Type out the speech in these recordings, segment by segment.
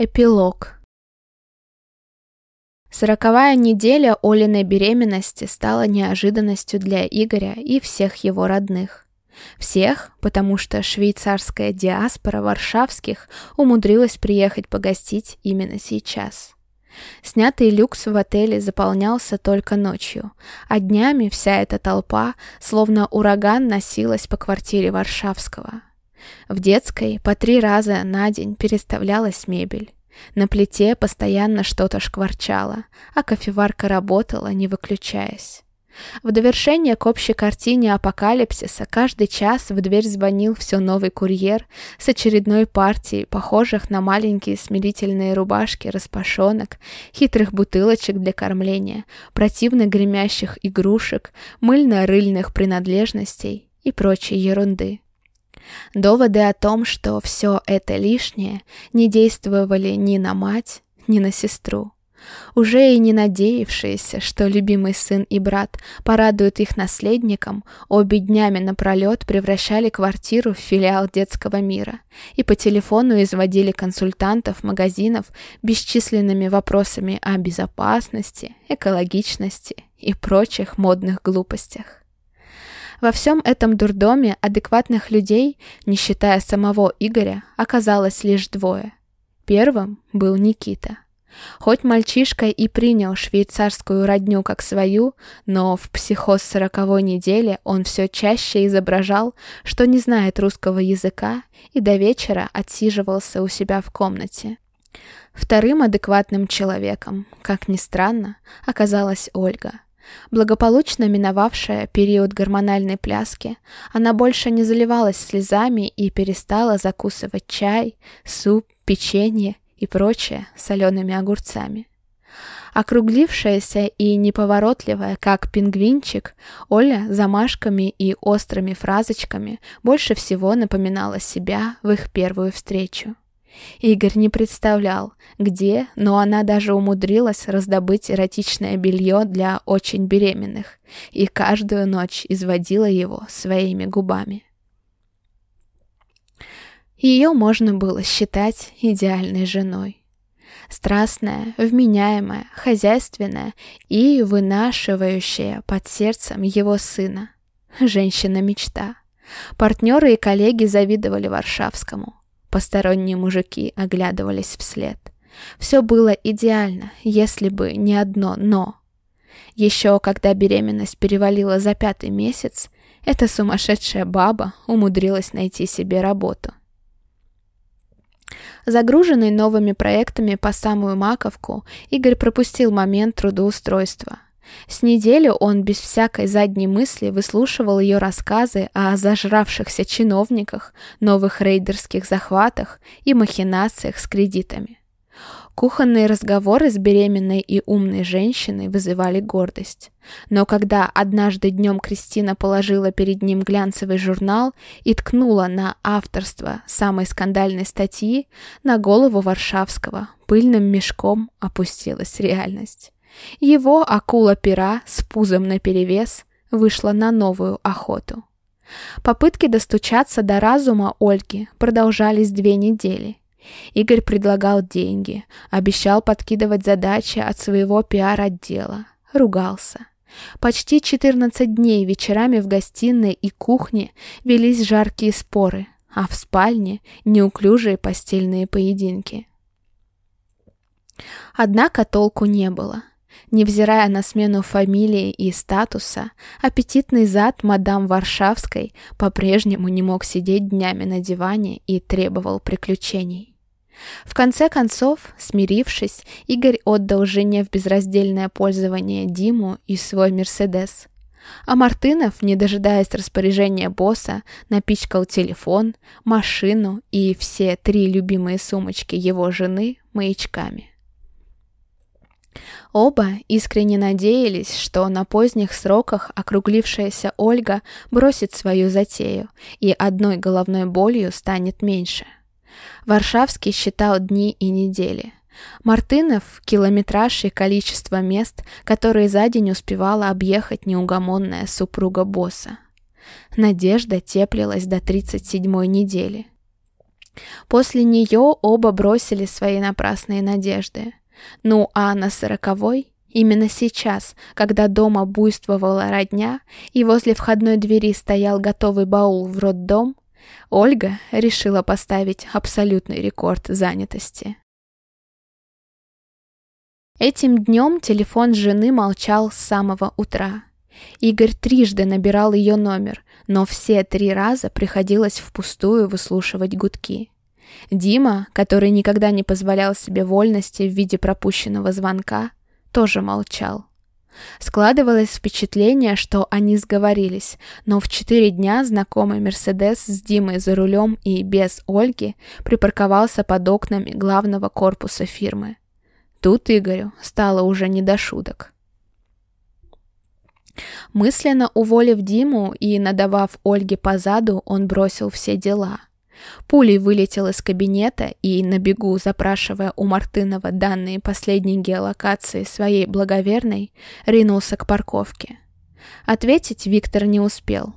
Эпилог Сороковая неделя Олиной беременности стала неожиданностью для Игоря и всех его родных. Всех, потому что швейцарская диаспора варшавских умудрилась приехать погостить именно сейчас. Снятый люкс в отеле заполнялся только ночью, а днями вся эта толпа, словно ураган, носилась по квартире Варшавского. В детской по три раза на день переставлялась мебель. На плите постоянно что-то шкварчало, а кофеварка работала, не выключаясь. В довершение к общей картине апокалипсиса каждый час в дверь звонил все новый курьер с очередной партией, похожих на маленькие смирительные рубашки распашонок, хитрых бутылочек для кормления, противно гремящих игрушек, мыльно-рыльных принадлежностей и прочей ерунды. Доводы о том, что все это лишнее, не действовали ни на мать, ни на сестру. Уже и не надеявшиеся, что любимый сын и брат порадуют их наследникам, обе днями напролет превращали квартиру в филиал детского мира и по телефону изводили консультантов магазинов бесчисленными вопросами о безопасности, экологичности и прочих модных глупостях. Во всем этом дурдоме адекватных людей, не считая самого Игоря, оказалось лишь двое. Первым был Никита. Хоть мальчишка и принял швейцарскую родню как свою, но в психоз сороковой недели он все чаще изображал, что не знает русского языка и до вечера отсиживался у себя в комнате. Вторым адекватным человеком, как ни странно, оказалась Ольга – Благополучно миновавшая период гормональной пляски, она больше не заливалась слезами и перестала закусывать чай, суп, печенье и прочее солеными огурцами. Округлившаяся и неповоротливая, как пингвинчик, Оля замашками и острыми фразочками больше всего напоминала себя в их первую встречу. Игорь не представлял, где, но она даже умудрилась раздобыть эротичное белье для очень беременных и каждую ночь изводила его своими губами. Ее можно было считать идеальной женой. Страстная, вменяемая, хозяйственная и вынашивающая под сердцем его сына. Женщина-мечта. Партнеры и коллеги завидовали Варшавскому. Посторонние мужики оглядывались вслед. Все было идеально, если бы не одно «но». Еще когда беременность перевалила за пятый месяц, эта сумасшедшая баба умудрилась найти себе работу. Загруженный новыми проектами по самую маковку, Игорь пропустил момент трудоустройства – с неделю он без всякой задней мысли выслушивал ее рассказы о зажравшихся чиновниках, новых рейдерских захватах и махинациях с кредитами. Кухонные разговоры с беременной и умной женщиной вызывали гордость. Но когда однажды днем Кристина положила перед ним глянцевый журнал и ткнула на авторство самой скандальной статьи, на голову Варшавского пыльным мешком опустилась реальность. Его акула-пера с пузом наперевес вышла на новую охоту. Попытки достучаться до разума Ольги продолжались две недели. Игорь предлагал деньги, обещал подкидывать задачи от своего пиар-отдела, ругался. Почти 14 дней вечерами в гостиной и кухне велись жаркие споры, а в спальне неуклюжие постельные поединки. Однако толку не было. Невзирая на смену фамилии и статуса, аппетитный зад мадам Варшавской по-прежнему не мог сидеть днями на диване и требовал приключений. В конце концов, смирившись, Игорь отдал жене в безраздельное пользование Диму и свой «Мерседес». А Мартынов, не дожидаясь распоряжения босса, напичкал телефон, машину и все три любимые сумочки его жены маячками. Оба искренне надеялись, что на поздних сроках округлившаяся Ольга бросит свою затею, и одной головной болью станет меньше. Варшавский считал дни и недели. Мартынов – километраж и количество мест, которые за день успевала объехать неугомонная супруга босса. Надежда теплилась до 37-й недели. После нее оба бросили свои напрасные надежды. Ну а на сороковой, именно сейчас, когда дома буйствовала родня и возле входной двери стоял готовый баул в роддом, Ольга решила поставить абсолютный рекорд занятости. Этим днем телефон жены молчал с самого утра. Игорь трижды набирал ее номер, но все три раза приходилось впустую выслушивать гудки. Дима, который никогда не позволял себе вольности в виде пропущенного звонка, тоже молчал. Складывалось впечатление, что они сговорились, но в четыре дня знакомый «Мерседес» с Димой за рулем и без Ольги припарковался под окнами главного корпуса фирмы. Тут Игорю стало уже не до шуток. Мысленно уволив Диму и надавав Ольге позаду, он бросил все дела. Пулей вылетел из кабинета и, на бегу запрашивая у Мартынова данные последней геолокации своей благоверной, ринулся к парковке. Ответить Виктор не успел.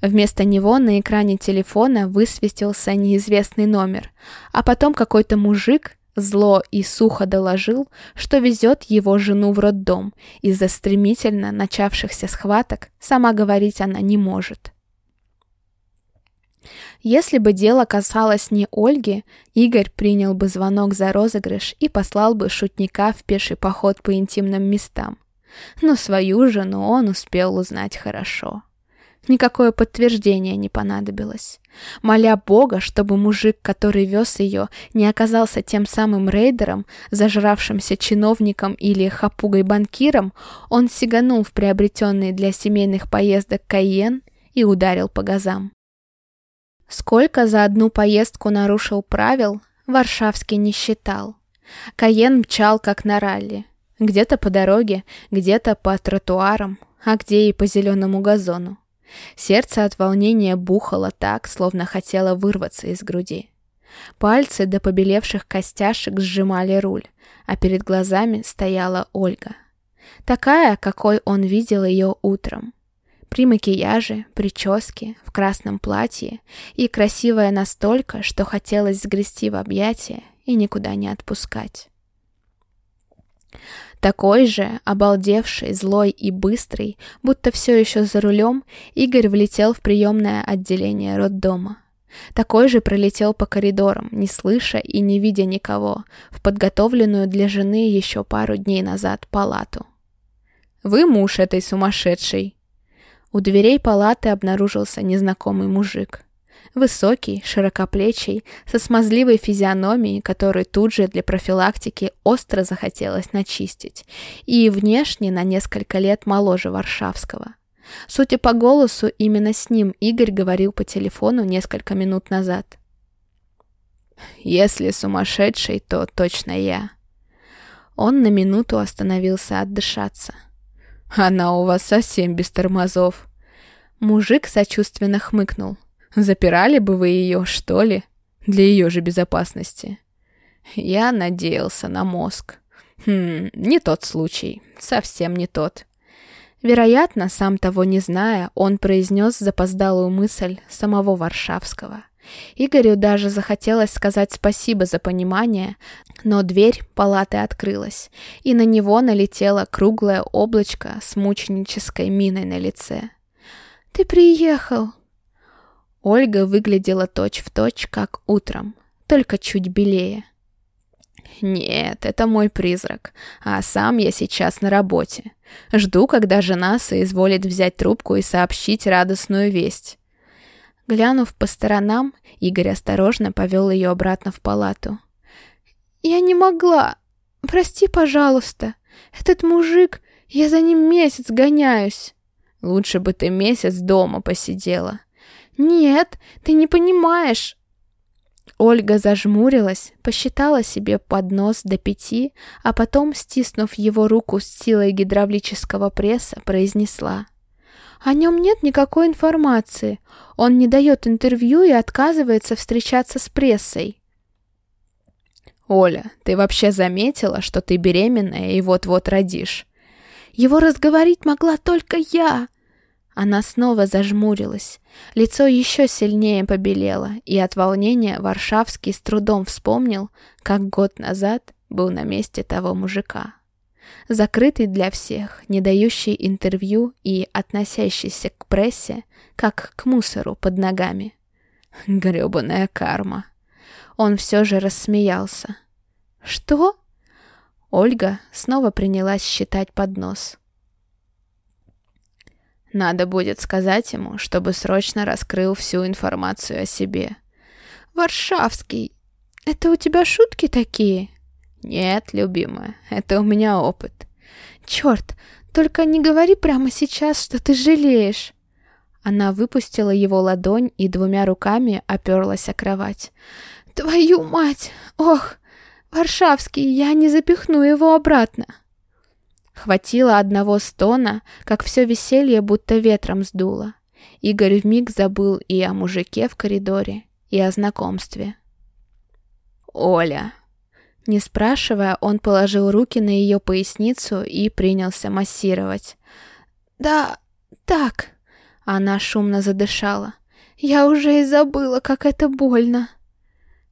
Вместо него на экране телефона высвистился неизвестный номер, а потом какой-то мужик Зло и сухо доложил, что везет его жену в роддом. Из-за стремительно начавшихся схваток сама говорить она не может. Если бы дело касалось не Ольги, Игорь принял бы звонок за розыгрыш и послал бы шутника в пеший поход по интимным местам. Но свою жену он успел узнать хорошо. Никакое подтверждение не понадобилось. Моля Бога, чтобы мужик, который вез ее, не оказался тем самым рейдером, зажравшимся чиновником или хапугой-банкиром, он сиганул в приобретенный для семейных поездок Кайен и ударил по газам. Сколько за одну поездку нарушил правил, Варшавский не считал. Кайен мчал как на ралли. Где-то по дороге, где-то по тротуарам, а где и по зеленому газону. Сердце от волнения бухало так, словно хотело вырваться из груди. Пальцы до побелевших костяшек сжимали руль, а перед глазами стояла Ольга. Такая, какой он видел ее утром. При макияже, прическе, в красном платье и красивая настолько, что хотелось сгрести в объятия и никуда не отпускать. Такой же, обалдевший, злой и быстрый, будто все еще за рулем, Игорь влетел в приемное отделение роддома. Такой же пролетел по коридорам, не слыша и не видя никого, в подготовленную для жены еще пару дней назад палату. «Вы муж этой сумасшедшей!» У дверей палаты обнаружился незнакомый мужик. Высокий, широкоплечий, со смазливой физиономией, которую тут же для профилактики остро захотелось начистить, и внешне на несколько лет моложе Варшавского. Судя по голосу, именно с ним Игорь говорил по телефону несколько минут назад. «Если сумасшедший, то точно я». Он на минуту остановился отдышаться. «Она у вас совсем без тормозов». Мужик сочувственно хмыкнул. Запирали бы вы ее, что ли? Для ее же безопасности. Я надеялся на мозг. Хм, не тот случай. Совсем не тот. Вероятно, сам того не зная, он произнес запоздалую мысль самого Варшавского. Игорю даже захотелось сказать спасибо за понимание, но дверь палаты открылась, и на него налетело круглое облачко с мученической миной на лице. «Ты приехал!» Ольга выглядела точь-в-точь, точь, как утром, только чуть белее. «Нет, это мой призрак, а сам я сейчас на работе. Жду, когда жена соизволит взять трубку и сообщить радостную весть». Глянув по сторонам, Игорь осторожно повел ее обратно в палату. «Я не могла. Прости, пожалуйста. Этот мужик, я за ним месяц гоняюсь». «Лучше бы ты месяц дома посидела», «Нет, ты не понимаешь!» Ольга зажмурилась, посчитала себе поднос до пяти, а потом, стиснув его руку с силой гидравлического пресса, произнесла. «О нем нет никакой информации. Он не дает интервью и отказывается встречаться с прессой». «Оля, ты вообще заметила, что ты беременная и вот-вот родишь?» «Его разговорить могла только я!» Она снова зажмурилась. Лицо еще сильнее побелело, и от волнения Варшавский с трудом вспомнил, как год назад был на месте того мужика. Закрытый для всех, не дающий интервью и относящийся к прессе, как к мусору под ногами. Гребаная карма. Он все же рассмеялся. «Что?» Ольга снова принялась считать под нос. Надо будет сказать ему, чтобы срочно раскрыл всю информацию о себе. «Варшавский, это у тебя шутки такие?» «Нет, любимая, это у меня опыт». «Черт, только не говори прямо сейчас, что ты жалеешь». Она выпустила его ладонь и двумя руками оперлась о кровать. «Твою мать! Ох, Варшавский, я не запихну его обратно!» Хватило одного стона, как все веселье будто ветром сдуло. Игорь вмиг забыл и о мужике в коридоре, и о знакомстве. «Оля!» Не спрашивая, он положил руки на ее поясницу и принялся массировать. «Да, так...» Она шумно задышала. «Я уже и забыла, как это больно!»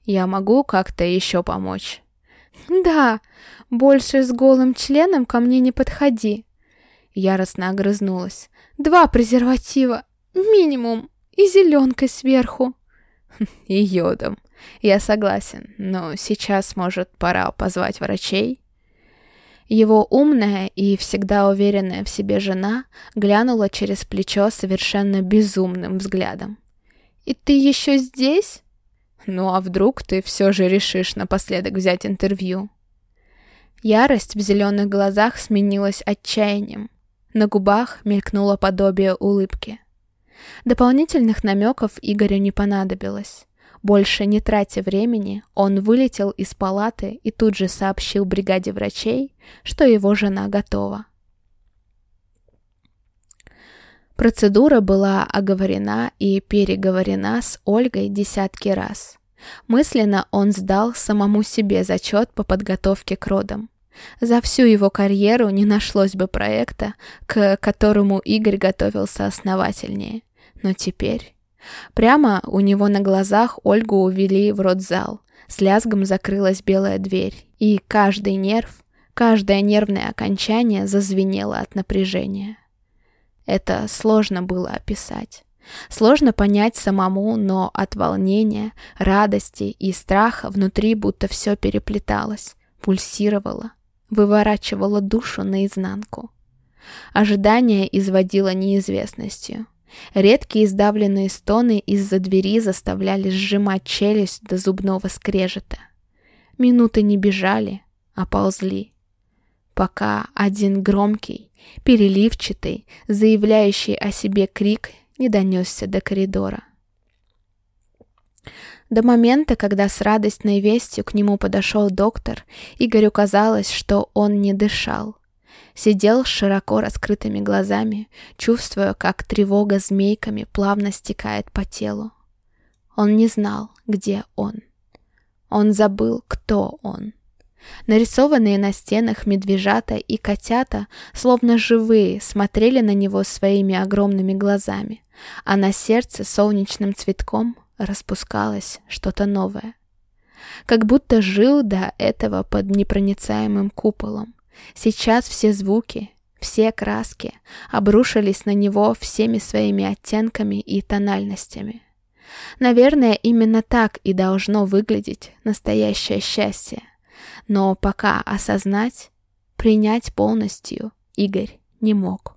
«Я могу как-то еще помочь?» «Да, больше с голым членом ко мне не подходи!» Яростно огрызнулась. «Два презерватива! Минимум! И зеленкой сверху!» «И йодом!» Я согласен, но сейчас, может, пора позвать врачей? Его умная и всегда уверенная в себе жена глянула через плечо совершенно безумным взглядом. «И ты еще здесь?» Ну а вдруг ты все же решишь напоследок взять интервью? Ярость в зеленых глазах сменилась отчаянием. На губах мелькнуло подобие улыбки. Дополнительных намеков Игорю не понадобилось. Больше не тратя времени, он вылетел из палаты и тут же сообщил бригаде врачей, что его жена готова. Процедура была оговорена и переговорена с Ольгой десятки раз. Мысленно он сдал самому себе зачет по подготовке к родам. За всю его карьеру не нашлось бы проекта, к которому Игорь готовился основательнее. Но теперь... Прямо у него на глазах Ольгу увели в родзал. С лязгом закрылась белая дверь, и каждый нерв, каждое нервное окончание зазвенело от напряжения. Это сложно было описать. Сложно понять самому, но от волнения, радости и страха внутри будто все переплеталось, пульсировало, выворачивало душу наизнанку. Ожидание изводило неизвестностью. Редкие издавленные стоны из-за двери заставляли сжимать челюсть до зубного скрежета. Минуты не бежали, а ползли. Пока один громкий, переливчатый, заявляющий о себе крик не донесся до коридора. До момента, когда с радостной вестью к нему подошел доктор, Игорю казалось, что он не дышал. Сидел с широко раскрытыми глазами, чувствуя, как тревога змейками плавно стекает по телу. Он не знал, где он. Он забыл, кто он. Нарисованные на стенах медвежата и котята, словно живые, смотрели на него своими огромными глазами, а на сердце солнечным цветком распускалось что-то новое. Как будто жил до этого под непроницаемым куполом. Сейчас все звуки, все краски обрушились на него всеми своими оттенками и тональностями. Наверное, именно так и должно выглядеть настоящее счастье. Но пока осознать, принять полностью Игорь не мог.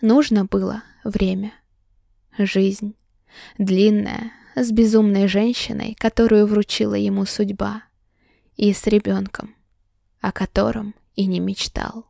Нужно было время. Жизнь. Длинная, с безумной женщиной, которую вручила ему судьба. И с ребенком, о котором и не мечтал.